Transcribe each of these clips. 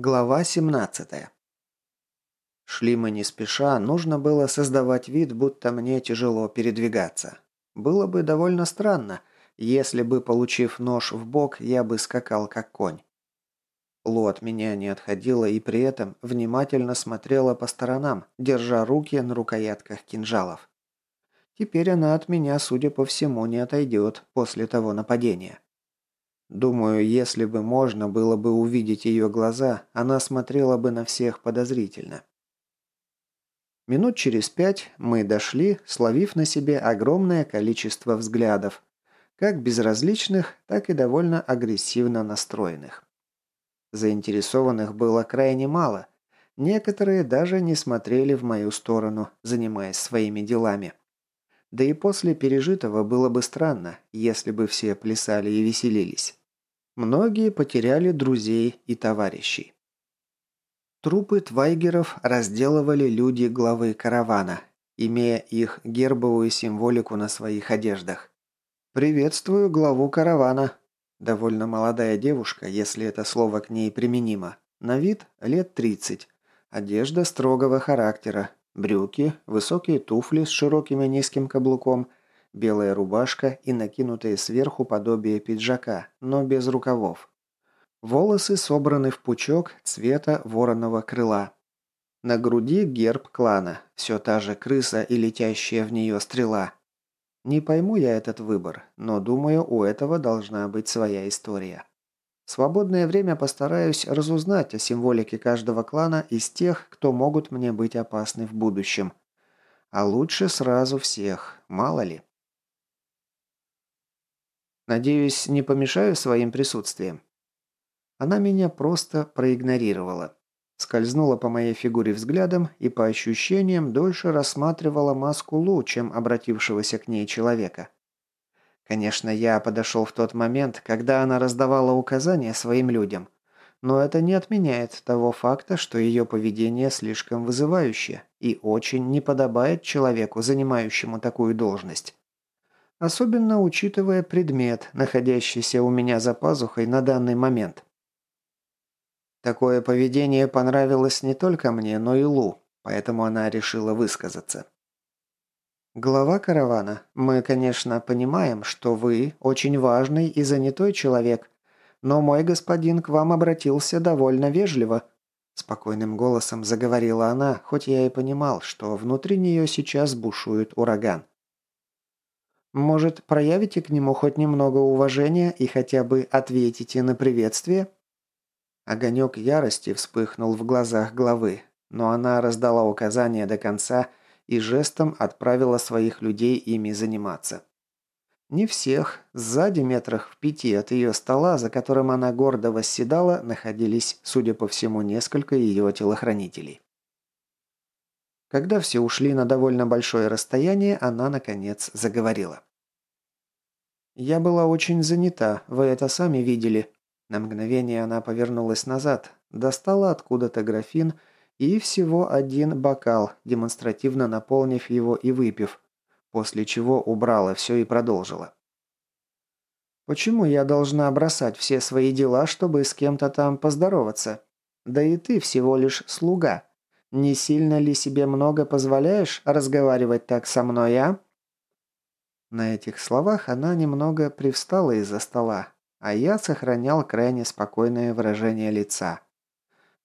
Глава 17. Шли мы не спеша, нужно было создавать вид, будто мне тяжело передвигаться. Было бы довольно странно, если бы, получив нож в бок, я бы скакал как конь. Лу от меня не отходила и при этом внимательно смотрела по сторонам, держа руки на рукоятках кинжалов. Теперь она от меня, судя по всему, не отойдет после того нападения. Думаю, если бы можно было бы увидеть ее глаза, она смотрела бы на всех подозрительно. Минут через пять мы дошли, словив на себе огромное количество взглядов, как безразличных, так и довольно агрессивно настроенных. Заинтересованных было крайне мало. Некоторые даже не смотрели в мою сторону, занимаясь своими делами. Да и после пережитого было бы странно, если бы все плясали и веселились. Многие потеряли друзей и товарищей. Трупы твайгеров разделывали люди главы каравана, имея их гербовую символику на своих одеждах. «Приветствую главу каравана», Довольно молодая девушка, если это слово к ней применимо. На вид лет 30. Одежда строгого характера. Брюки, высокие туфли с широким и низким каблуком, белая рубашка и накинутые сверху подобие пиджака, но без рукавов. Волосы собраны в пучок цвета вороного крыла. На груди герб клана, все та же крыса и летящая в нее стрела. Не пойму я этот выбор, но думаю, у этого должна быть своя история. В свободное время постараюсь разузнать о символике каждого клана из тех, кто могут мне быть опасны в будущем. А лучше сразу всех, мало ли. Надеюсь, не помешаю своим присутствием?» Она меня просто проигнорировала. Скользнула по моей фигуре взглядом и по ощущениям дольше рассматривала маску Лу, чем обратившегося к ней человека. Конечно, я подошел в тот момент, когда она раздавала указания своим людям. Но это не отменяет того факта, что ее поведение слишком вызывающее и очень не подобает человеку, занимающему такую должность. Особенно учитывая предмет, находящийся у меня за пазухой на данный момент. Такое поведение понравилось не только мне, но и Лу, поэтому она решила высказаться. «Глава каравана, мы, конечно, понимаем, что вы очень важный и занятой человек, но мой господин к вам обратился довольно вежливо», спокойным голосом заговорила она, хоть я и понимал, что внутри нее сейчас бушует ураган. Может, проявите к нему хоть немного уважения и хотя бы ответите на приветствие?» Огонек ярости вспыхнул в глазах главы, но она раздала указания до конца и жестом отправила своих людей ими заниматься. Не всех. Сзади метрах в пяти от ее стола, за которым она гордо восседала, находились, судя по всему, несколько ее телохранителей. Когда все ушли на довольно большое расстояние, она, наконец, заговорила. «Я была очень занята, вы это сами видели». На мгновение она повернулась назад, достала откуда-то графин и всего один бокал, демонстративно наполнив его и выпив, после чего убрала все и продолжила. «Почему я должна бросать все свои дела, чтобы с кем-то там поздороваться? Да и ты всего лишь слуга. Не сильно ли себе много позволяешь разговаривать так со мной, а?» На этих словах она немного привстала из-за стола, а я сохранял крайне спокойное выражение лица.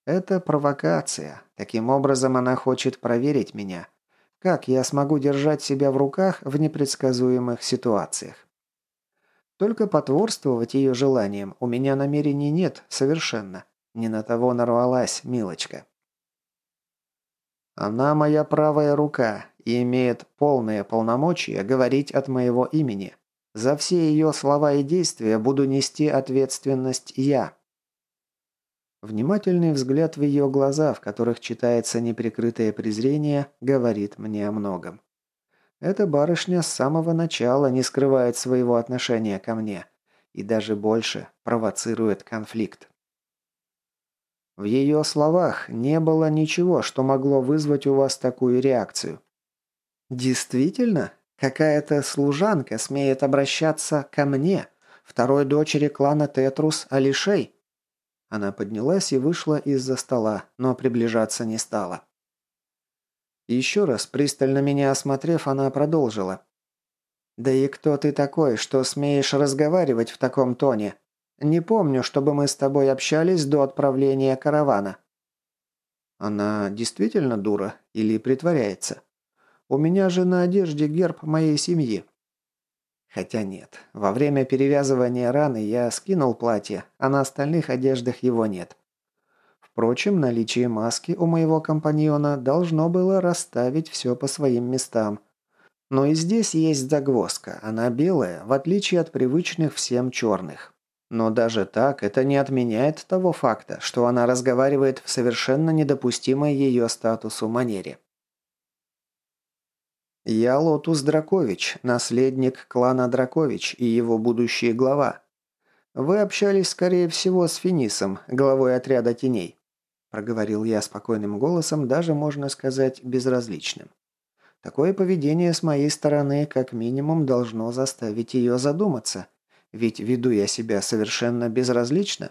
Это провокация. Таким образом она хочет проверить меня. Как я смогу держать себя в руках в непредсказуемых ситуациях? Только потворствовать ее желаниям у меня намерений нет совершенно. Не на того нарвалась, милочка. Она моя правая рука и имеет полное полномочия говорить от моего имени. За все ее слова и действия буду нести ответственность я. Внимательный взгляд в ее глаза, в которых читается неприкрытое презрение, говорит мне о многом. Эта барышня с самого начала не скрывает своего отношения ко мне и даже больше провоцирует конфликт. В ее словах не было ничего, что могло вызвать у вас такую реакцию. Действительно? Какая-то служанка смеет обращаться ко мне, второй дочери клана Тетрус Алишей? Она поднялась и вышла из-за стола, но приближаться не стала. Еще раз, пристально меня осмотрев, она продолжила. «Да и кто ты такой, что смеешь разговаривать в таком тоне? Не помню, чтобы мы с тобой общались до отправления каравана». Она действительно дура или притворяется? У меня же на одежде герб моей семьи. Хотя нет, во время перевязывания раны я скинул платье, а на остальных одеждах его нет. Впрочем, наличие маски у моего компаньона должно было расставить все по своим местам. Но и здесь есть загвоздка, она белая, в отличие от привычных всем черных. Но даже так это не отменяет того факта, что она разговаривает в совершенно недопустимой ее статусу манере. «Я Лотус Дракович, наследник клана Дракович и его будущий глава. Вы общались, скорее всего, с Финисом, главой отряда теней проговорил я спокойным голосом, даже можно сказать безразличным. Такое поведение с моей стороны как минимум должно заставить ее задуматься, ведь веду я себя совершенно безразлично.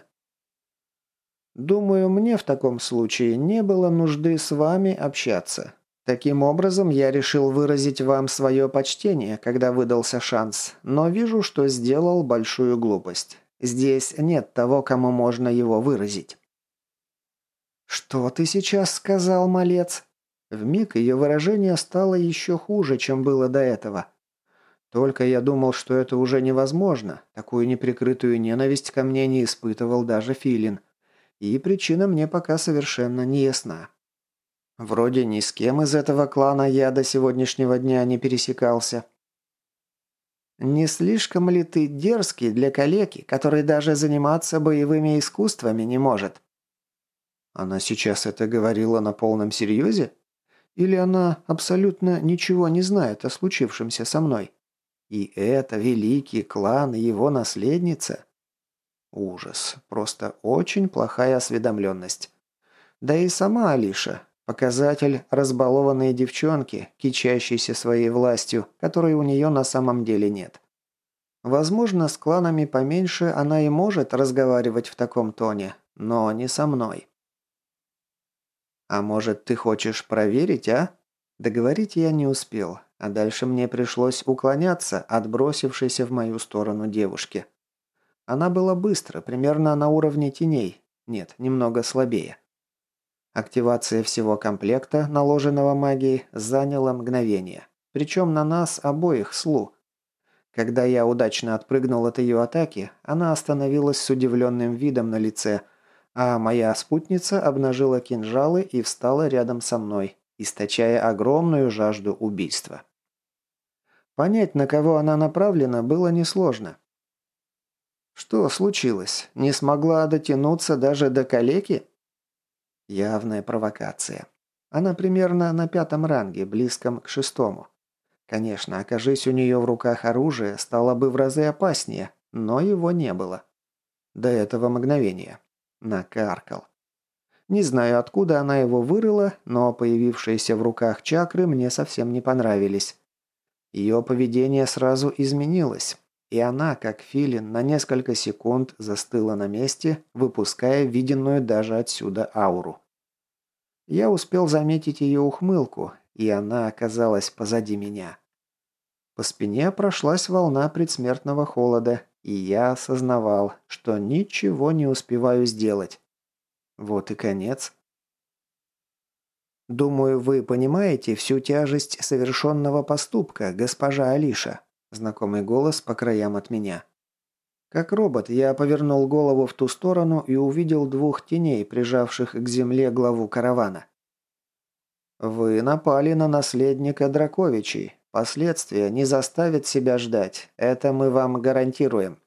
Думаю, мне в таком случае не было нужды с вами общаться. Таким образом, я решил выразить вам свое почтение, когда выдался шанс, но вижу, что сделал большую глупость. Здесь нет того, кому можно его выразить. «Что ты сейчас сказал, малец?» Вмиг ее выражение стало еще хуже, чем было до этого. Только я думал, что это уже невозможно. Такую неприкрытую ненависть ко мне не испытывал даже Филин. И причина мне пока совершенно не ясна. Вроде ни с кем из этого клана я до сегодняшнего дня не пересекался. «Не слишком ли ты дерзкий для калеки, который даже заниматься боевыми искусствами не может?» Она сейчас это говорила на полном серьезе? Или она абсолютно ничего не знает о случившемся со мной? И это великий клан и его наследница? Ужас. Просто очень плохая осведомленность. Да и сама Алиша. Показатель разбалованной девчонки, кичащейся своей властью, которой у нее на самом деле нет. Возможно, с кланами поменьше она и может разговаривать в таком тоне, но не со мной. «А может, ты хочешь проверить, а?» Договорить я не успел, а дальше мне пришлось уклоняться от бросившейся в мою сторону девушки. Она была быстро, примерно на уровне теней. Нет, немного слабее. Активация всего комплекта, наложенного магией, заняла мгновение. Причем на нас обоих слу. Когда я удачно отпрыгнул от ее атаки, она остановилась с удивленным видом на лице – а моя спутница обнажила кинжалы и встала рядом со мной, источая огромную жажду убийства. Понять, на кого она направлена, было несложно. Что случилось? Не смогла дотянуться даже до калеки? Явная провокация. Она примерно на пятом ранге, близком к шестому. Конечно, окажись у нее в руках оружие, стало бы в разы опаснее, но его не было. До этого мгновения. Накаркал. Не знаю, откуда она его вырыла, но появившиеся в руках чакры мне совсем не понравились. Ее поведение сразу изменилось, и она, как филин, на несколько секунд застыла на месте, выпуская виденную даже отсюда ауру. Я успел заметить ее ухмылку, и она оказалась позади меня. По спине прошлась волна предсмертного холода, и я осознавал, что ничего не успеваю сделать. Вот и конец. «Думаю, вы понимаете всю тяжесть совершенного поступка, госпожа Алиша», знакомый голос по краям от меня. Как робот, я повернул голову в ту сторону и увидел двух теней, прижавших к земле главу каравана. «Вы напали на наследника Драковичей. Последствия не заставят себя ждать, это мы вам гарантируем.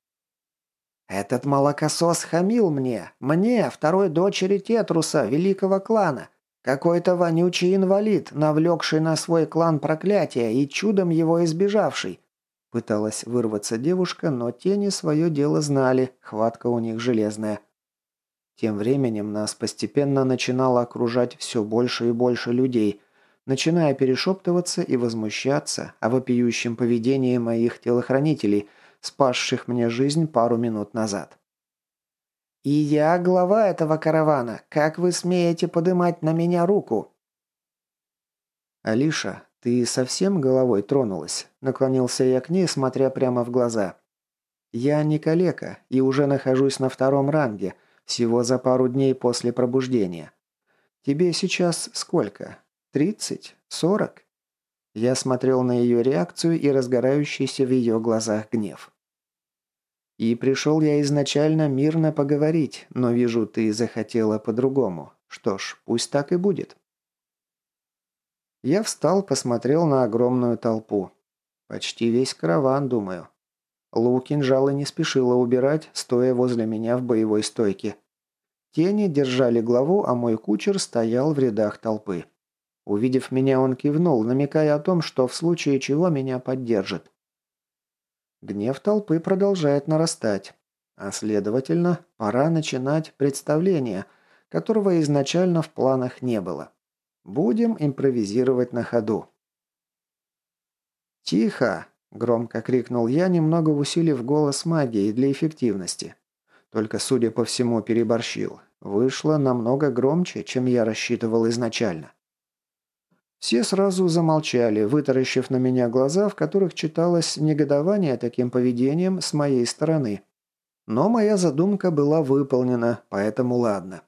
Этот молокосос хамил мне, мне, второй дочери Тетруса, великого клана. Какой-то вонючий инвалид, навлекший на свой клан проклятие и чудом его избежавший. Пыталась вырваться девушка, но тени свое дело знали, хватка у них железная. Тем временем нас постепенно начинало окружать все больше и больше людей – начиная перешептываться и возмущаться о вопиющем поведении моих телохранителей, спасших мне жизнь пару минут назад. «И я глава этого каравана. Как вы смеете подымать на меня руку?» «Алиша, ты совсем головой тронулась?» Наклонился я к ней, смотря прямо в глаза. «Я не калека и уже нахожусь на втором ранге, всего за пару дней после пробуждения. Тебе сейчас сколько? Тридцать? Сорок?» Я смотрел на ее реакцию и разгорающийся в ее глазах гнев. И пришел я изначально мирно поговорить, но вижу, ты захотела по-другому. Что ж, пусть так и будет. Я встал, посмотрел на огромную толпу. Почти весь караван, думаю. Лу кинжала не спешила убирать, стоя возле меня в боевой стойке. Тени держали главу, а мой кучер стоял в рядах толпы. Увидев меня, он кивнул, намекая о том, что в случае чего меня поддержит. Гнев толпы продолжает нарастать. А следовательно, пора начинать представление, которого изначально в планах не было. Будем импровизировать на ходу. «Тихо!» – громко крикнул я, немного усилив голос магии для эффективности. Только, судя по всему, переборщил. Вышло намного громче, чем я рассчитывал изначально. Все сразу замолчали, вытаращив на меня глаза, в которых читалось негодование таким поведением с моей стороны. Но моя задумка была выполнена, поэтому ладно.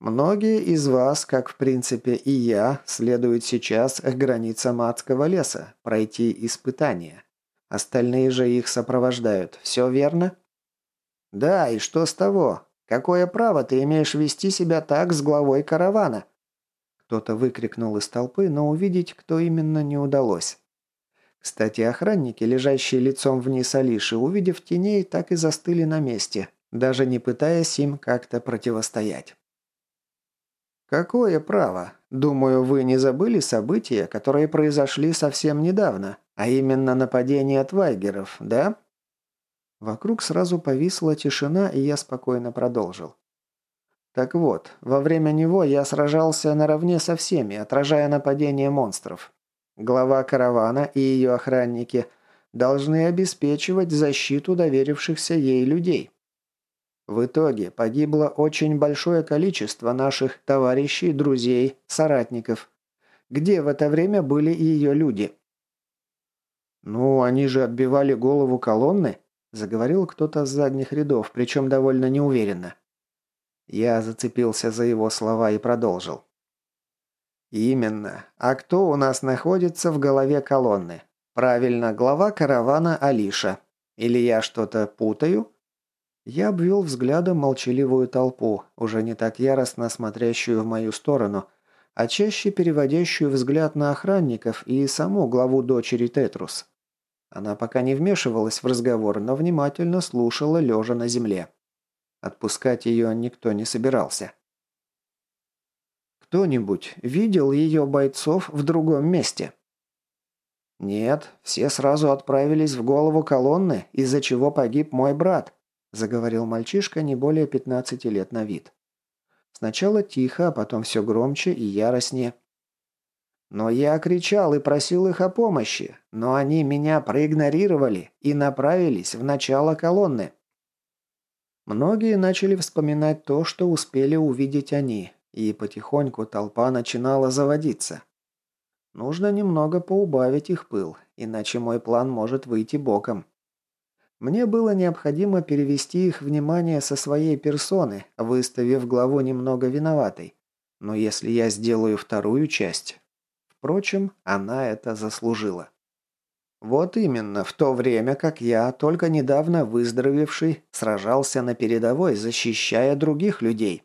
Многие из вас, как в принципе и я, следуют сейчас к границам адского леса, пройти испытания. Остальные же их сопровождают. Все верно? Да, и что с того? Какое право ты имеешь вести себя так с главой каравана? Кто-то выкрикнул из толпы, но увидеть, кто именно, не удалось. Кстати, охранники, лежащие лицом вниз Алиши, увидев теней, так и застыли на месте, даже не пытаясь им как-то противостоять. «Какое право? Думаю, вы не забыли события, которые произошли совсем недавно, а именно нападение от вайгеров, да?» Вокруг сразу повисла тишина, и я спокойно продолжил. Так вот, во время него я сражался наравне со всеми, отражая нападение монстров. Глава каравана и ее охранники должны обеспечивать защиту доверившихся ей людей. В итоге погибло очень большое количество наших товарищей, друзей, соратников. Где в это время были ее люди? «Ну, они же отбивали голову колонны», – заговорил кто-то с задних рядов, причем довольно неуверенно. Я зацепился за его слова и продолжил. «Именно. А кто у нас находится в голове колонны? Правильно, глава каравана Алиша. Или я что-то путаю?» Я обвел взглядом молчаливую толпу, уже не так яростно смотрящую в мою сторону, а чаще переводящую взгляд на охранников и саму главу дочери Тетрус. Она пока не вмешивалась в разговор, но внимательно слушала, лежа на земле. Отпускать ее никто не собирался. Кто-нибудь видел ее бойцов в другом месте? Нет, все сразу отправились в голову колонны, из-за чего погиб мой брат, заговорил мальчишка не более 15 лет на вид. Сначала тихо, а потом все громче и яростнее. Но я кричал и просил их о помощи, но они меня проигнорировали и направились в начало колонны. Многие начали вспоминать то, что успели увидеть они, и потихоньку толпа начинала заводиться. Нужно немного поубавить их пыл, иначе мой план может выйти боком. Мне было необходимо перевести их внимание со своей персоны, выставив главу немного виноватой. Но если я сделаю вторую часть... Впрочем, она это заслужила. Вот именно, в то время как я, только недавно выздоровевший, сражался на передовой, защищая других людей.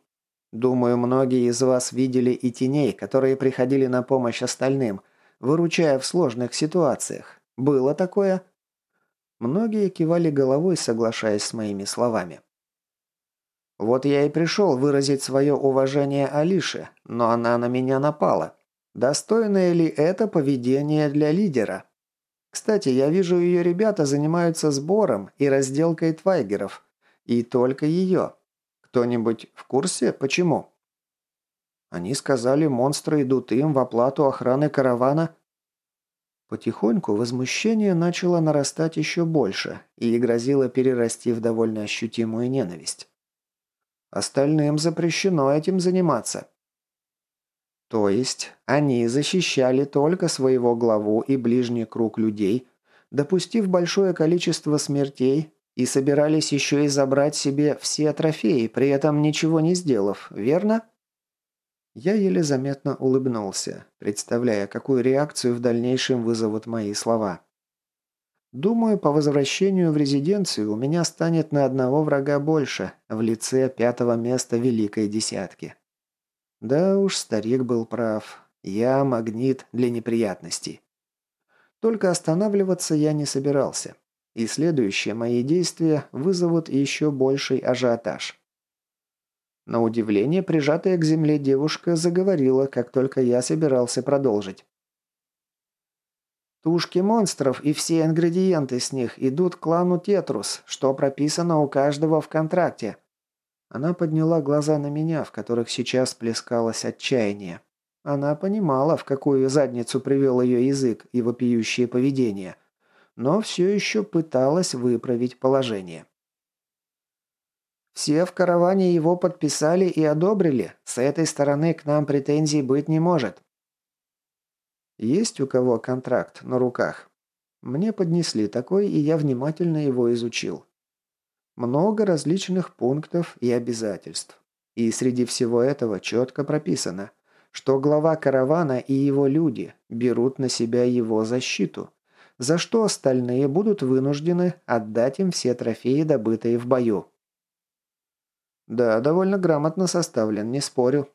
Думаю, многие из вас видели и теней, которые приходили на помощь остальным, выручая в сложных ситуациях. Было такое? Многие кивали головой, соглашаясь с моими словами. Вот я и пришел выразить свое уважение Алише, но она на меня напала. Достойное ли это поведение для лидера? Кстати, я вижу, ее ребята занимаются сбором и разделкой твайгеров. И только ее. Кто-нибудь в курсе, почему? Они сказали, монстры идут им в оплату охраны каравана. Потихоньку возмущение начало нарастать еще больше и грозило перерасти в довольно ощутимую ненависть. Остальным запрещено этим заниматься. То есть они защищали только своего главу и ближний круг людей, допустив большое количество смертей, и собирались еще и забрать себе все трофеи, при этом ничего не сделав, верно? Я еле заметно улыбнулся, представляя, какую реакцию в дальнейшем вызовут мои слова. Думаю, по возвращению в резиденцию у меня станет на одного врага больше, в лице пятого места Великой Десятки. Да уж, старик был прав. Я магнит для неприятностей. Только останавливаться я не собирался. И следующие мои действия вызовут еще больший ажиотаж. На удивление, прижатая к земле девушка заговорила, как только я собирался продолжить. Тушки монстров и все ингредиенты с них идут клану Тетрус, что прописано у каждого в контракте. Она подняла глаза на меня, в которых сейчас плескалось отчаяние. Она понимала, в какую задницу привел ее язык и вопиющее поведение, но все еще пыталась выправить положение. «Все в караване его подписали и одобрили. С этой стороны к нам претензий быть не может». «Есть у кого контракт на руках?» Мне поднесли такой, и я внимательно его изучил. Много различных пунктов и обязательств. И среди всего этого четко прописано, что глава каравана и его люди берут на себя его защиту, за что остальные будут вынуждены отдать им все трофеи, добытые в бою. «Да, довольно грамотно составлен, не спорю».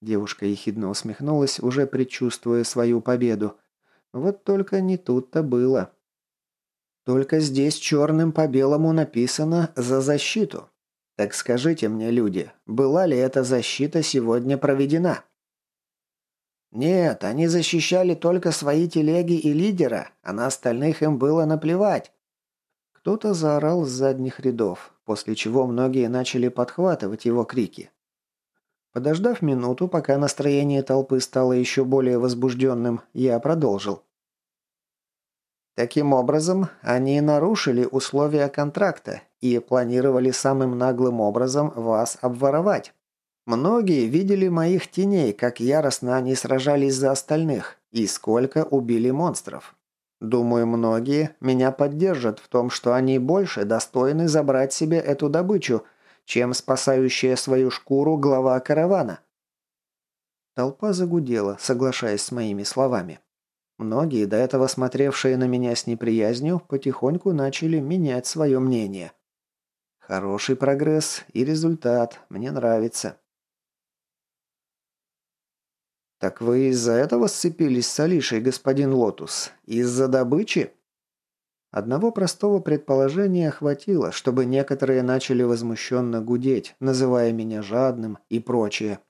Девушка ехидно усмехнулась, уже предчувствуя свою победу. Вот только не тут-то было. Только здесь черным по белому написано «за защиту». Так скажите мне, люди, была ли эта защита сегодня проведена? Нет, они защищали только свои телеги и лидера, а на остальных им было наплевать. Кто-то заорал с задних рядов, после чего многие начали подхватывать его крики. Подождав минуту, пока настроение толпы стало еще более возбужденным, я продолжил. Таким образом, они нарушили условия контракта и планировали самым наглым образом вас обворовать. Многие видели моих теней, как яростно они сражались за остальных и сколько убили монстров. Думаю, многие меня поддержат в том, что они больше достойны забрать себе эту добычу, чем спасающая свою шкуру глава каравана. Толпа загудела, соглашаясь с моими словами. Многие, до этого смотревшие на меня с неприязнью, потихоньку начали менять свое мнение. Хороший прогресс и результат. Мне нравится. «Так вы из-за этого сцепились с Алишей, господин Лотус? Из-за добычи?» Одного простого предположения хватило, чтобы некоторые начали возмущенно гудеть, называя меня жадным и прочее.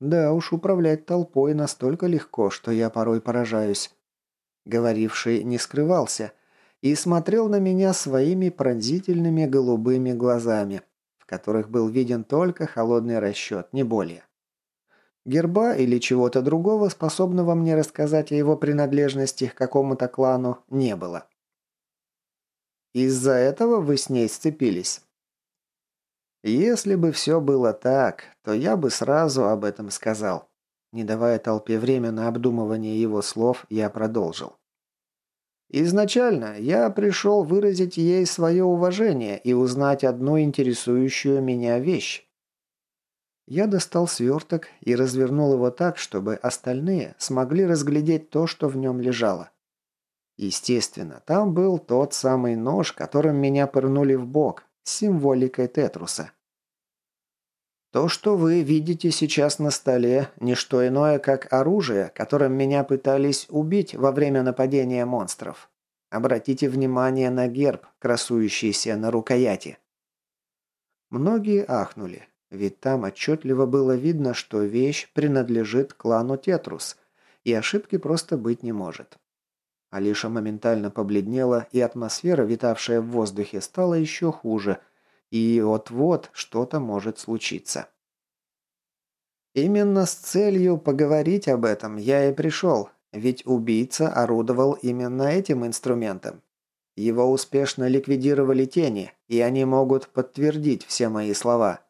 Да уж, управлять толпой настолько легко, что я порой поражаюсь. Говоривший не скрывался и смотрел на меня своими пронзительными голубыми глазами, в которых был виден только холодный расчет, не более. Герба или чего-то другого, способного мне рассказать о его принадлежности к какому-то клану, не было. Из-за этого вы с ней сцепились? Если бы все было так, то я бы сразу об этом сказал. Не давая толпе время на обдумывание его слов, я продолжил. Изначально я пришел выразить ей свое уважение и узнать одну интересующую меня вещь. Я достал сверток и развернул его так, чтобы остальные смогли разглядеть то, что в нем лежало. Естественно, там был тот самый нож, которым меня пырнули в бок, с символикой Тетруса. То, что вы видите сейчас на столе, не что иное, как оружие, которым меня пытались убить во время нападения монстров. Обратите внимание на герб, красующийся на рукояти. Многие ахнули, ведь там отчетливо было видно, что вещь принадлежит клану Тетрус, и ошибки просто быть не может. Алиша моментально побледнела, и атмосфера, витавшая в воздухе, стала еще хуже – и вот-вот что-то может случиться. Именно с целью поговорить об этом я и пришел, ведь убийца орудовал именно этим инструментом. Его успешно ликвидировали тени, и они могут подтвердить все мои слова.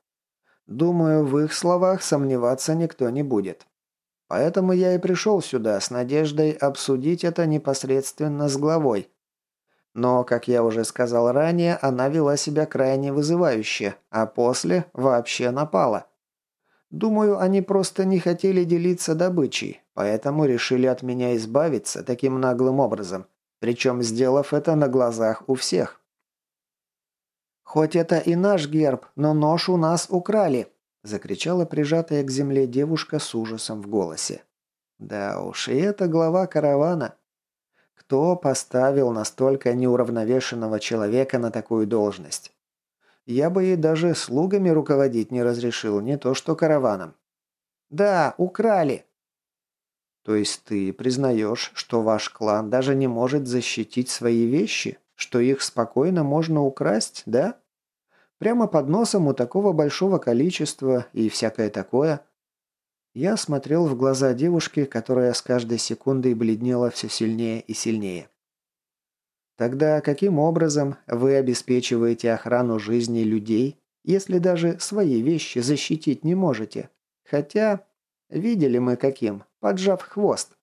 Думаю, в их словах сомневаться никто не будет. Поэтому я и пришел сюда с надеждой обсудить это непосредственно с главой. Но, как я уже сказал ранее, она вела себя крайне вызывающе, а после вообще напала. Думаю, они просто не хотели делиться добычей, поэтому решили от меня избавиться таким наглым образом, причем сделав это на глазах у всех. «Хоть это и наш герб, но нож у нас украли!» закричала прижатая к земле девушка с ужасом в голосе. «Да уж, и это глава каравана. Кто поставил настолько неуравновешенного человека на такую должность? Я бы ей даже слугами руководить не разрешил, не то что караваном». «Да, украли!» «То есть ты признаешь, что ваш клан даже не может защитить свои вещи?» Что их спокойно можно украсть, да? Прямо под носом у такого большого количества и всякое такое. Я смотрел в глаза девушки, которая с каждой секундой бледнела все сильнее и сильнее. Тогда каким образом вы обеспечиваете охрану жизни людей, если даже свои вещи защитить не можете? Хотя, видели мы каким, поджав хвост.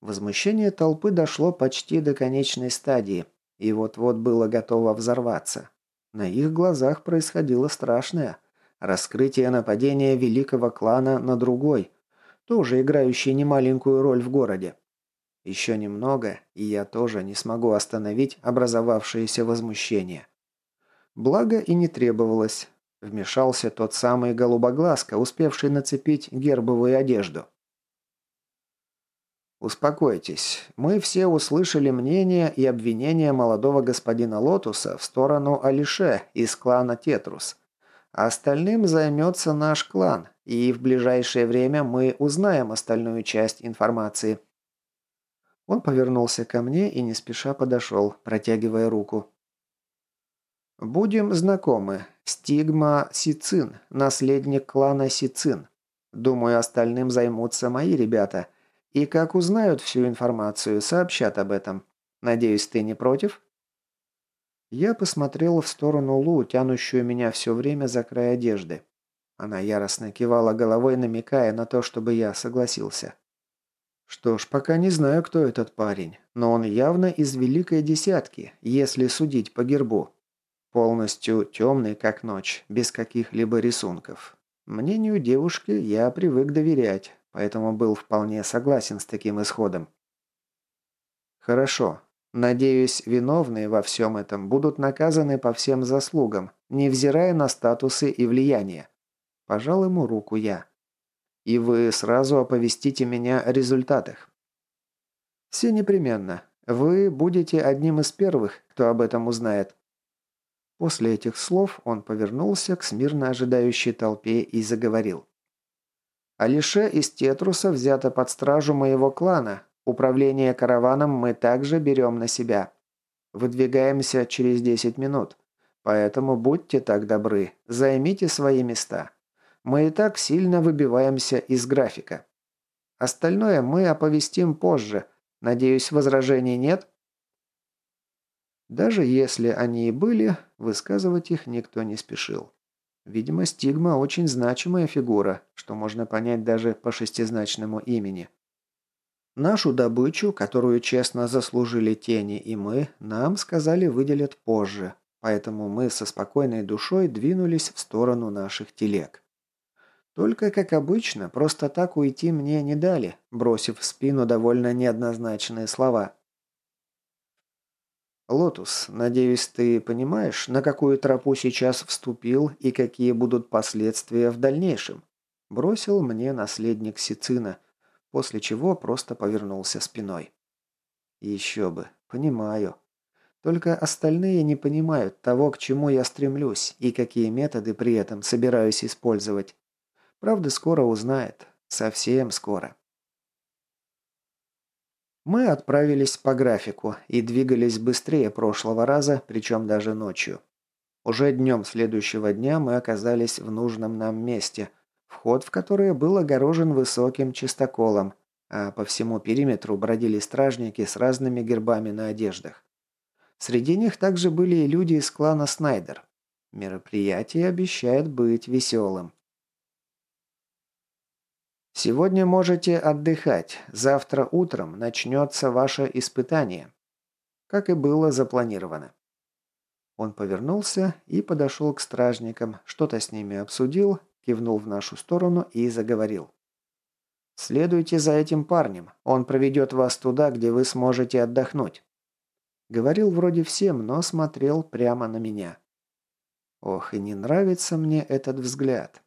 Возмущение толпы дошло почти до конечной стадии, и вот-вот было готово взорваться. На их глазах происходило страшное. Раскрытие нападения великого клана на другой, тоже играющий немаленькую роль в городе. Еще немного, и я тоже не смогу остановить образовавшееся возмущение. Благо и не требовалось. Вмешался тот самый голубоглазка, успевший нацепить гербовую одежду. «Успокойтесь. Мы все услышали мнение и обвинения молодого господина Лотуса в сторону Алише из клана Тетрус. Остальным займется наш клан, и в ближайшее время мы узнаем остальную часть информации». Он повернулся ко мне и не спеша подошел, протягивая руку. «Будем знакомы. Стигма Сицин, наследник клана Сицин. Думаю, остальным займутся мои ребята». И как узнают всю информацию, сообщат об этом. Надеюсь, ты не против?» Я посмотрел в сторону Лу, тянущую меня все время за край одежды. Она яростно кивала головой, намекая на то, чтобы я согласился. Что ж, пока не знаю, кто этот парень, но он явно из великой десятки, если судить по гербу. Полностью темный, как ночь, без каких-либо рисунков. Мнению девушки я привык доверять, поэтому был вполне согласен с таким исходом. Хорошо. Надеюсь, виновные во всем этом будут наказаны по всем заслугам, невзирая на статусы и влияние. Пожал ему руку я. И вы сразу оповестите меня о результатах. Все непременно. Вы будете одним из первых, кто об этом узнает. После этих слов он повернулся к смирно ожидающей толпе и заговорил. Алише из Тетруса взято под стражу моего клана. Управление караваном мы также берем на себя. Выдвигаемся через 10 минут. Поэтому будьте так добры, займите свои места. Мы и так сильно выбиваемся из графика. Остальное мы оповестим позже. Надеюсь, возражений нет? Даже если они и были, высказывать их никто не спешил. Видимо, стигма очень значимая фигура, что можно понять даже по шестизначному имени. Нашу добычу, которую честно заслужили тени и мы, нам сказали выделят позже, поэтому мы со спокойной душой двинулись в сторону наших телег. Только, как обычно, просто так уйти мне не дали, бросив в спину довольно неоднозначные слова – «Лотус, надеюсь, ты понимаешь, на какую тропу сейчас вступил и какие будут последствия в дальнейшем?» Бросил мне наследник Сицина, после чего просто повернулся спиной. «Еще бы, понимаю. Только остальные не понимают того, к чему я стремлюсь и какие методы при этом собираюсь использовать. Правда, скоро узнает. Совсем скоро». Мы отправились по графику и двигались быстрее прошлого раза, причем даже ночью. Уже днем следующего дня мы оказались в нужном нам месте, вход в которое был огорожен высоким чистоколом, а по всему периметру бродили стражники с разными гербами на одеждах. Среди них также были и люди из клана Снайдер. Мероприятие обещает быть веселым. Сегодня можете отдыхать. Завтра утром начнется ваше испытание. Как и было запланировано. Он повернулся и подошел к стражникам, что-то с ними обсудил, кивнул в нашу сторону и заговорил. «Следуйте за этим парнем. Он проведет вас туда, где вы сможете отдохнуть». Говорил вроде всем, но смотрел прямо на меня. Ох, и не нравится мне этот взгляд.